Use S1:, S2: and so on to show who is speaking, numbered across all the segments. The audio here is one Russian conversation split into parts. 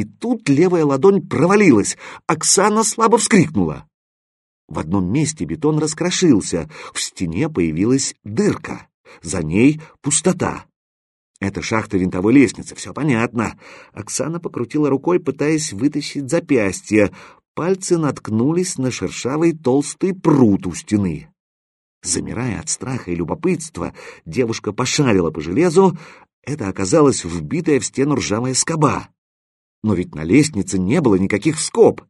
S1: И тут левая ладонь провалилась. Оксана слабо вскрикнула. В одном месте бетон раскрошился, в стене появилась дырка, за ней пустота. Это шахта винтовой лестницы, все понятно. Оксана покрутила рукой, пытаясь вытащить запястье. Пальцы наткнулись на шершавый толстый прут у стены. Замирая от страха и любопытства, девушка пошарила по железу. Это оказалась вбитая в стену ржавая скоба. Но ведь на лестнице не было никаких скоб.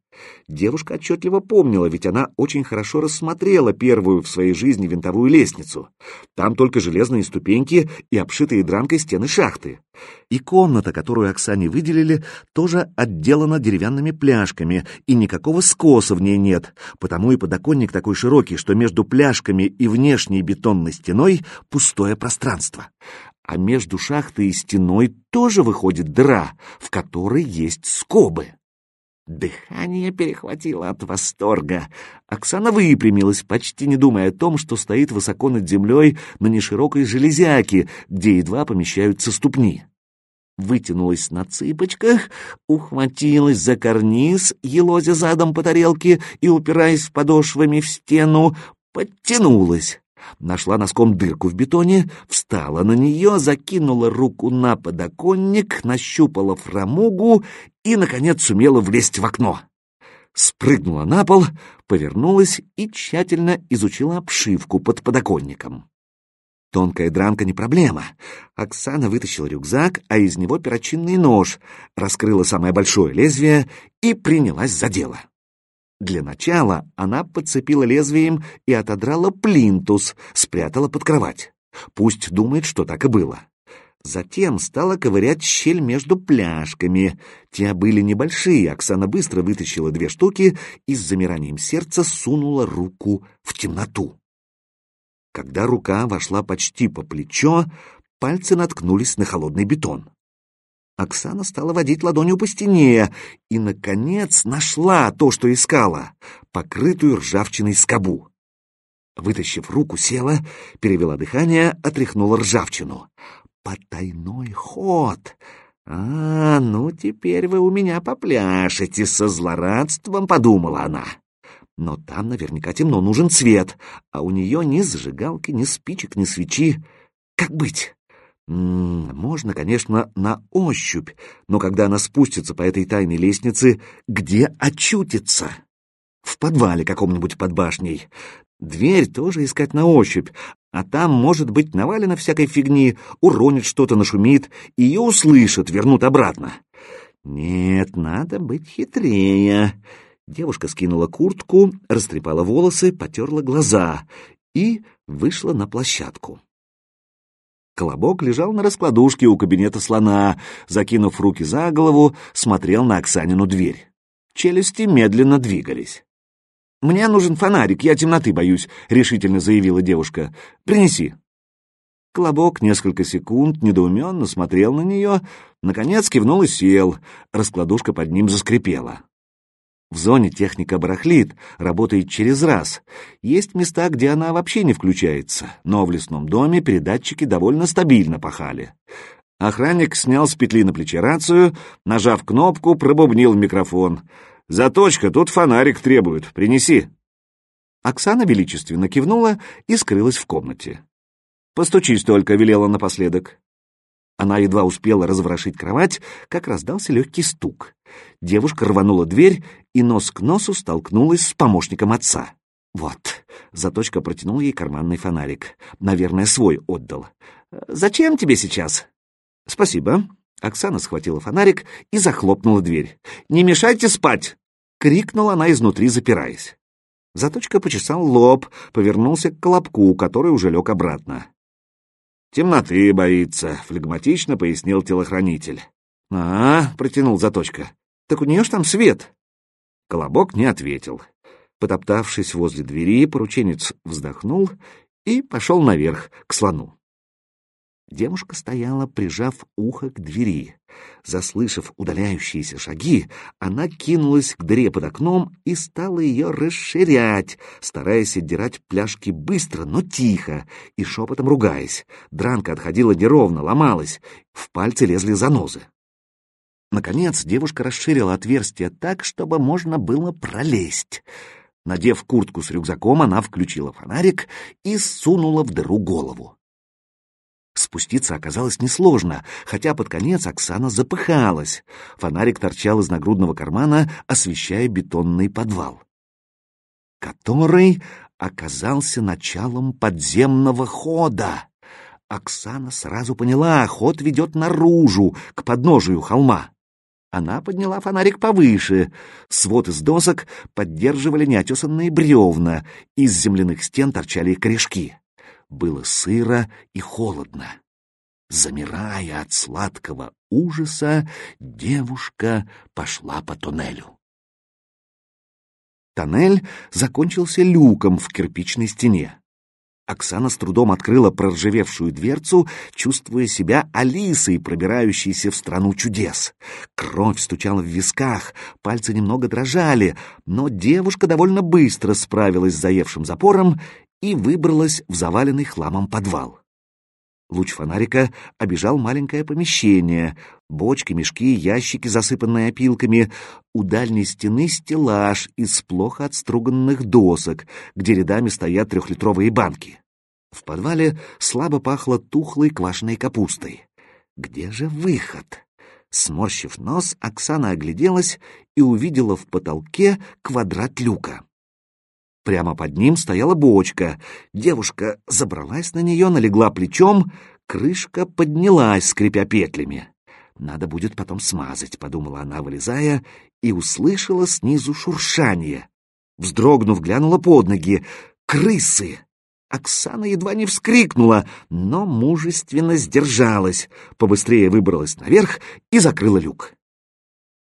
S1: Девушка отчетливо помнила, ведь она очень хорошо рассмотрела первую в своей жизни винтовую лестницу. Там только железные ступеньки и обшитые дранкой стены шахты. И комната, которую Оксане выделили, тоже отделана деревянными пляжками, и никакого скоса в ней нет, потому и подоконник такой широкий, что между пляжками и внешней бетонной стеной пустое пространство а между шахтой и стеной тоже выходит дыра, в которой есть скобы. Дыхание перехватило от восторга. Оксана выпрямилась, почти не думая о том, что стоит высоко над землей на неширокой железяке, где едва помещаются ступни. Вытянулась на цыпочках, ухватилась за карниз, елозя задом по тарелке и, упираясь подошвами в стену, подтянулась нашла носком дырку в бетоне, встала на нее, закинула руку на подоконник, нащупала фрамугу и, наконец, сумела влезть в окно. Спрыгнула на пол, повернулась и тщательно изучила обшивку под подоконником. Тонкая дранка не проблема. Оксана вытащила рюкзак, а из него перочинный нож, раскрыла самое большое лезвие и принялась за дело. Для начала она подцепила лезвием и отодрала плинтус, спрятала под кровать. Пусть думает, что так и было. Затем стала ковырять щель между пляжками. Те были небольшие, Оксана быстро вытащила две штуки и с замиранием сердца сунула руку в темноту. Когда рука вошла почти по плечо, пальцы наткнулись на холодный бетон. Оксана стала водить ладонью по стене и, наконец, нашла то, что искала — покрытую ржавчиной скобу. Вытащив руку, села, перевела дыхание, отряхнула ржавчину. «Потайной ход! А, ну теперь вы у меня попляшете со злорадством», — подумала она. Но там наверняка темно, нужен цвет, а у нее ни зажигалки, ни спичек, ни свечи. Как быть? Можно, конечно, на ощупь, но когда она спустится по этой тайной лестнице, где очутится? В подвале каком-нибудь под башней. Дверь тоже искать на ощупь, а там, может быть, навалено всякой фигни, уронит что-то, нашумит, ее услышат, вернут обратно. Нет, надо быть хитрее. Девушка скинула куртку, растрепала волосы, потерла глаза и вышла на площадку. Колобок лежал на раскладушке у кабинета слона, закинув руки за голову, смотрел на Оксанину дверь. Челюсти медленно двигались. «Мне нужен фонарик, я темноты боюсь», — решительно заявила девушка. «Принеси». Колобок несколько секунд недоуменно смотрел на нее, наконец кивнул и сел, раскладушка под ним заскрипела. В зоне техника барахлит, работает через раз. Есть места, где она вообще не включается, но в лесном доме передатчики довольно стабильно пахали. Охранник снял с петли на плече рацию, нажав кнопку, пробубнил в микрофон. «Заточка, тут фонарик требует, принеси». Оксана величественно кивнула и скрылась в комнате. «Постучись только», — велела напоследок. Она едва успела разворошить кровать, как раздался легкий стук. Девушка рванула дверь и нос к носу столкнулась с помощником отца. «Вот», — Заточка протянул ей карманный фонарик. «Наверное, свой отдал. Зачем тебе сейчас?» «Спасибо». Оксана схватила фонарик и захлопнула дверь. «Не мешайте спать!» — крикнула она изнутри, запираясь. Заточка почесал лоб, повернулся к колобку, который уже лег обратно. «Темноты боится», — флегматично пояснил телохранитель. «А, — протянул Заточка, — так у нее ж там свет». Колобок не ответил. Потоптавшись возле двери, порученец вздохнул и пошел наверх, к слону. Девушка стояла, прижав ухо к двери. Заслышав удаляющиеся шаги, она кинулась к дыре под окном и стала ее расширять, стараясь отдирать пляжки быстро, но тихо, и шепотом ругаясь. Дранка отходила неровно, ломалась, в пальцы лезли занозы. Наконец девушка расширила отверстие так, чтобы можно было пролезть. Надев куртку с рюкзаком, она включила фонарик и сунула в дыру голову. Спуститься оказалось несложно, хотя под конец Оксана запыхалась. Фонарик торчал из нагрудного кармана, освещая бетонный подвал, который оказался началом подземного хода. Оксана сразу поняла, ход ведет наружу, к подножию холма. Она подняла фонарик повыше. Свод из досок поддерживали неотесанные бревна, из земляных стен торчали корешки. Было сыро и холодно. Замирая от сладкого ужаса, девушка пошла по туннелю. Тоннель закончился люком в кирпичной стене. Оксана с трудом открыла проржавевшую дверцу, чувствуя себя Алисой, пробирающейся в страну чудес. Кровь стучала в висках, пальцы немного дрожали, но девушка довольно быстро справилась с заевшим запором и выбралась в заваленный хламом подвал. Луч фонарика обежал маленькое помещение. Бочки, мешки, ящики, засыпанные опилками. У дальней стены стеллаж из плохо отструганных досок, где рядами стоят трехлитровые банки. В подвале слабо пахло тухлой квашеной капустой. Где же выход? Сморщив нос, Оксана огляделась и увидела в потолке квадрат люка. Прямо под ним стояла бочка. Девушка забралась на нее, налегла плечом, крышка поднялась, скрипя петлями. «Надо будет потом смазать», — подумала она, вылезая, и услышала снизу шуршание. Вздрогнув, глянула под ноги. «Крысы!» Оксана едва не вскрикнула, но мужественно сдержалась, побыстрее выбралась наверх и закрыла люк.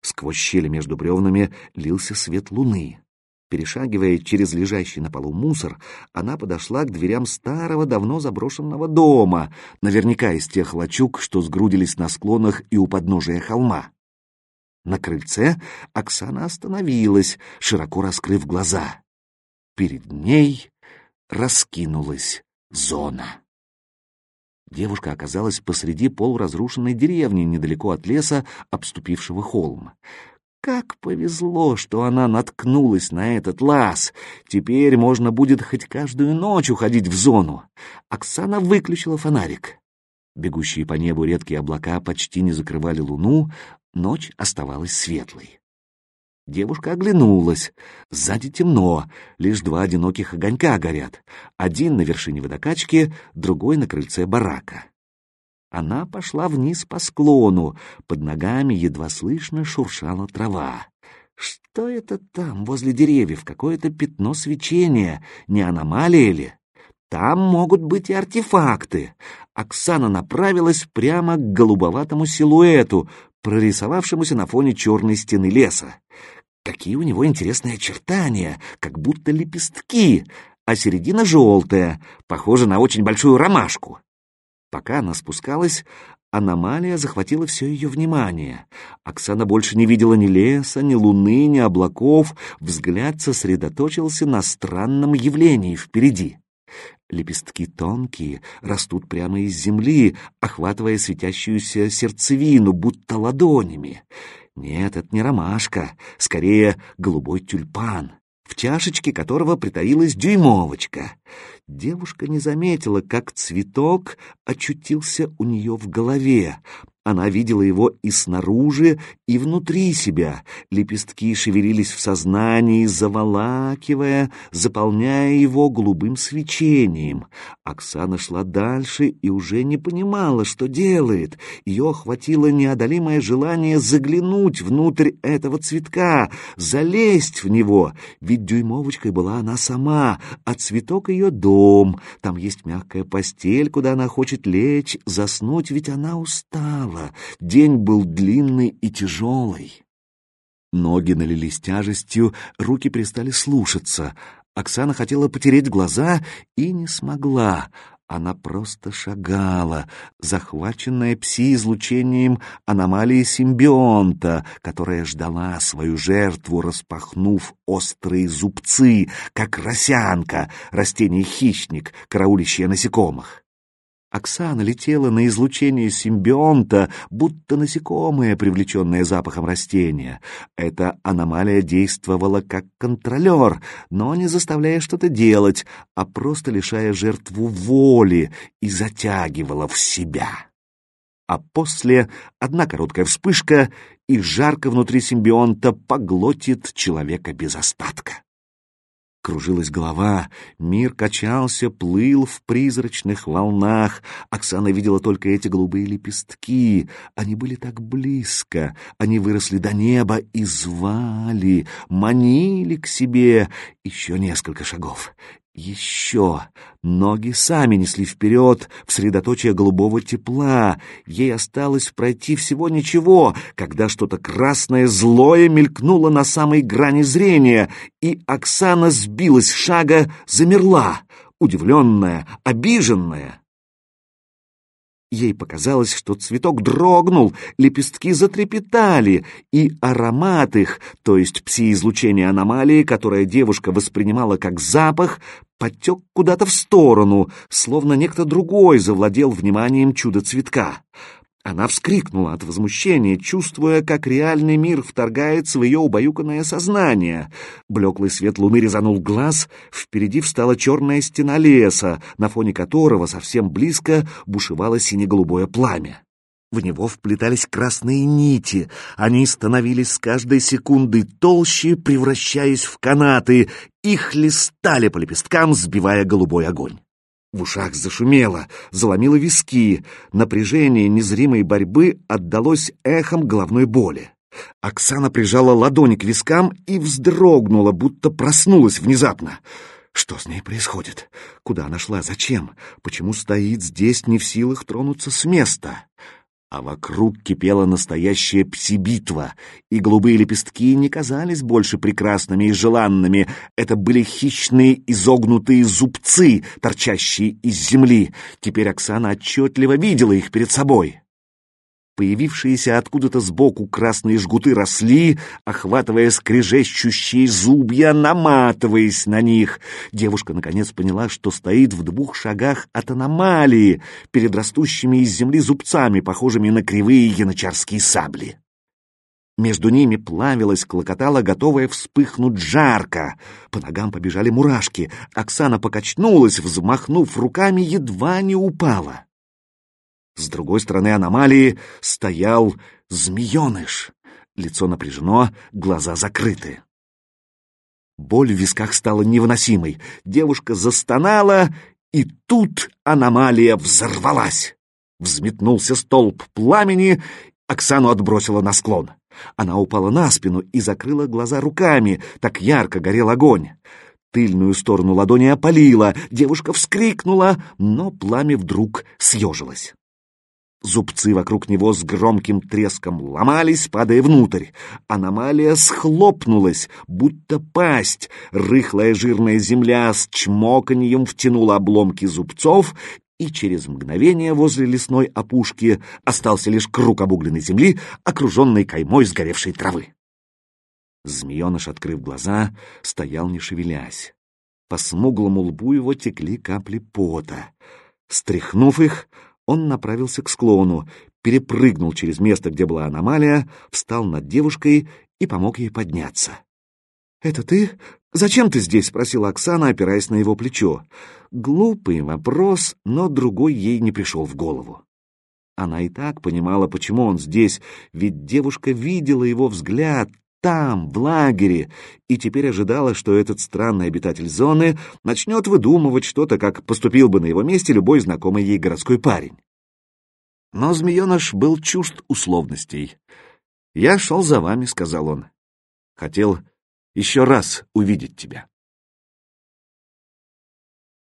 S1: Сквозь щели между бревнами лился свет луны. Перешагивая через лежащий на полу мусор, она подошла к дверям старого, давно заброшенного дома, наверняка из тех лачуг, что сгрудились на склонах и у подножия холма. На крыльце Оксана остановилась, широко раскрыв глаза. Перед ней раскинулась зона. Девушка оказалась посреди полуразрушенной деревни, недалеко от леса, обступившего холм. Как повезло, что она наткнулась на этот лаз. Теперь можно будет хоть каждую ночь уходить в зону. Оксана выключила фонарик. Бегущие по небу редкие облака почти не закрывали луну, ночь оставалась светлой. Девушка оглянулась. Сзади темно, лишь два одиноких огонька горят. Один на вершине водокачки, другой на крыльце барака. Она пошла вниз по склону, под ногами едва слышно шуршала трава. Что это там, возле деревьев, какое-то пятно свечения, не аномалия ли? Там могут быть и артефакты. Оксана направилась прямо к голубоватому силуэту, прорисовавшемуся на фоне черной стены леса. Какие у него интересные очертания, как будто лепестки, а середина желтая, похожа на очень большую ромашку. Пока она спускалась, аномалия захватила все ее внимание. Оксана больше не видела ни леса, ни луны, ни облаков, взгляд сосредоточился на странном явлении впереди. Лепестки тонкие, растут прямо из земли, охватывая светящуюся сердцевину, будто ладонями. Нет, это не ромашка, скорее голубой тюльпан в чашечке которого притаилась дюймовочка. Девушка не заметила, как цветок очутился у нее в голове, она видела его и снаружи, и внутри себя. Лепестки шевелились в сознании, заволакивая, заполняя его голубым свечением. Оксана шла дальше и уже не понимала, что делает. Ее охватило неодолимое желание заглянуть внутрь этого цветка, залезть в него. Ведь дюймовочкой была она сама, а цветок ее дом. Там есть мягкая постель, куда она хочет лечь, заснуть, ведь она устала устала, день был длинный и тяжелый. Ноги налились тяжестью, руки перестали слушаться. Оксана хотела потереть глаза и не смогла. Она просто шагала, захваченная пси-излучением аномалии симбионта, которая ждала свою жертву, распахнув острые зубцы, как росянка, растение-хищник, караулищее насекомых. Оксана летела на излучение симбионта, будто насекомое, привлеченное запахом растения. Эта аномалия действовала как контролер, но не заставляя что-то делать, а просто лишая жертву воли и затягивала в себя. А после одна короткая вспышка, и жарко внутри симбионта поглотит человека без остатка. Кружилась голова, мир качался, плыл в призрачных волнах. Оксана видела только эти голубые лепестки. Они были так близко, они выросли до неба и звали, манили к себе. Еще несколько шагов, еще! Ноги сами несли вперед, в средоточие голубого тепла. Ей осталось пройти всего ничего, когда что-то красное злое мелькнуло на самой грани зрения, и Оксана сбилась шага, замерла, удивленная, обиженная. Ей показалось, что цветок дрогнул, лепестки затрепетали, и аромат их, то есть пси-излучение аномалии, которое девушка воспринимала как запах, потек куда-то в сторону, словно некто другой завладел вниманием чудо-цветка. Она вскрикнула от возмущения, чувствуя, как реальный мир вторгается в ее убаюканное сознание. Блеклый свет луны резанул глаз, впереди встала черная стена леса, на фоне которого совсем близко бушевало сине-голубое пламя. В него вплетались красные нити, они становились с каждой секундой толще, превращаясь в канаты, и хлестали по лепесткам, сбивая голубой огонь. В ушах зашумело, заломило виски. Напряжение незримой борьбы отдалось эхом головной боли. Оксана прижала ладони к вискам и вздрогнула, будто проснулась внезапно. Что с ней происходит? Куда она шла? Зачем? Почему стоит здесь, не в силах тронуться с места? А вокруг кипела настоящая псибитва, и голубые лепестки не казались больше прекрасными и желанными. Это были хищные изогнутые зубцы, торчащие из земли. Теперь Оксана отчетливо видела их перед собой. Появившиеся откуда-то сбоку красные жгуты росли, охватывая скрежещущие зубья, наматываясь на них. Девушка наконец поняла, что стоит в двух шагах от аномалии, перед растущими из земли зубцами, похожими на кривые янычарские сабли. Между ними плавилась, клокотала, готовая вспыхнуть жарко. По ногам побежали мурашки. Оксана покачнулась, взмахнув руками, едва не упала. С другой стороны аномалии стоял змееныш. Лицо напряжено, глаза закрыты. Боль в висках стала невыносимой. Девушка застонала, и тут аномалия взорвалась. Взметнулся столб пламени, Оксану отбросило на склон. Она упала на спину и закрыла глаза руками, так ярко горел огонь. Тыльную сторону ладони опалила, девушка вскрикнула, но пламя вдруг съежилось. Зубцы вокруг него с громким треском ломались, падая внутрь. Аномалия схлопнулась, будто пасть. Рыхлая жирная земля с чмоканьем втянула обломки зубцов, и через мгновение возле лесной опушки остался лишь круг обугленной земли, окруженный каймой сгоревшей травы. Змееныш, открыв глаза, стоял не шевелясь. По смуглому лбу его текли капли пота. Стряхнув их, он направился к склону, перепрыгнул через место, где была аномалия, встал над девушкой и помог ей подняться. «Это ты? Зачем ты здесь?» — спросила Оксана, опираясь на его плечо. Глупый вопрос, но другой ей не пришел в голову. Она и так понимала, почему он здесь, ведь девушка видела его взгляд, там, в лагере, и теперь ожидала, что этот странный обитатель зоны начнет выдумывать что-то, как поступил бы на его месте любой знакомый ей городской парень. Но змееныш был чужд условностей. «Я шел за вами», — сказал он. «Хотел еще раз увидеть тебя».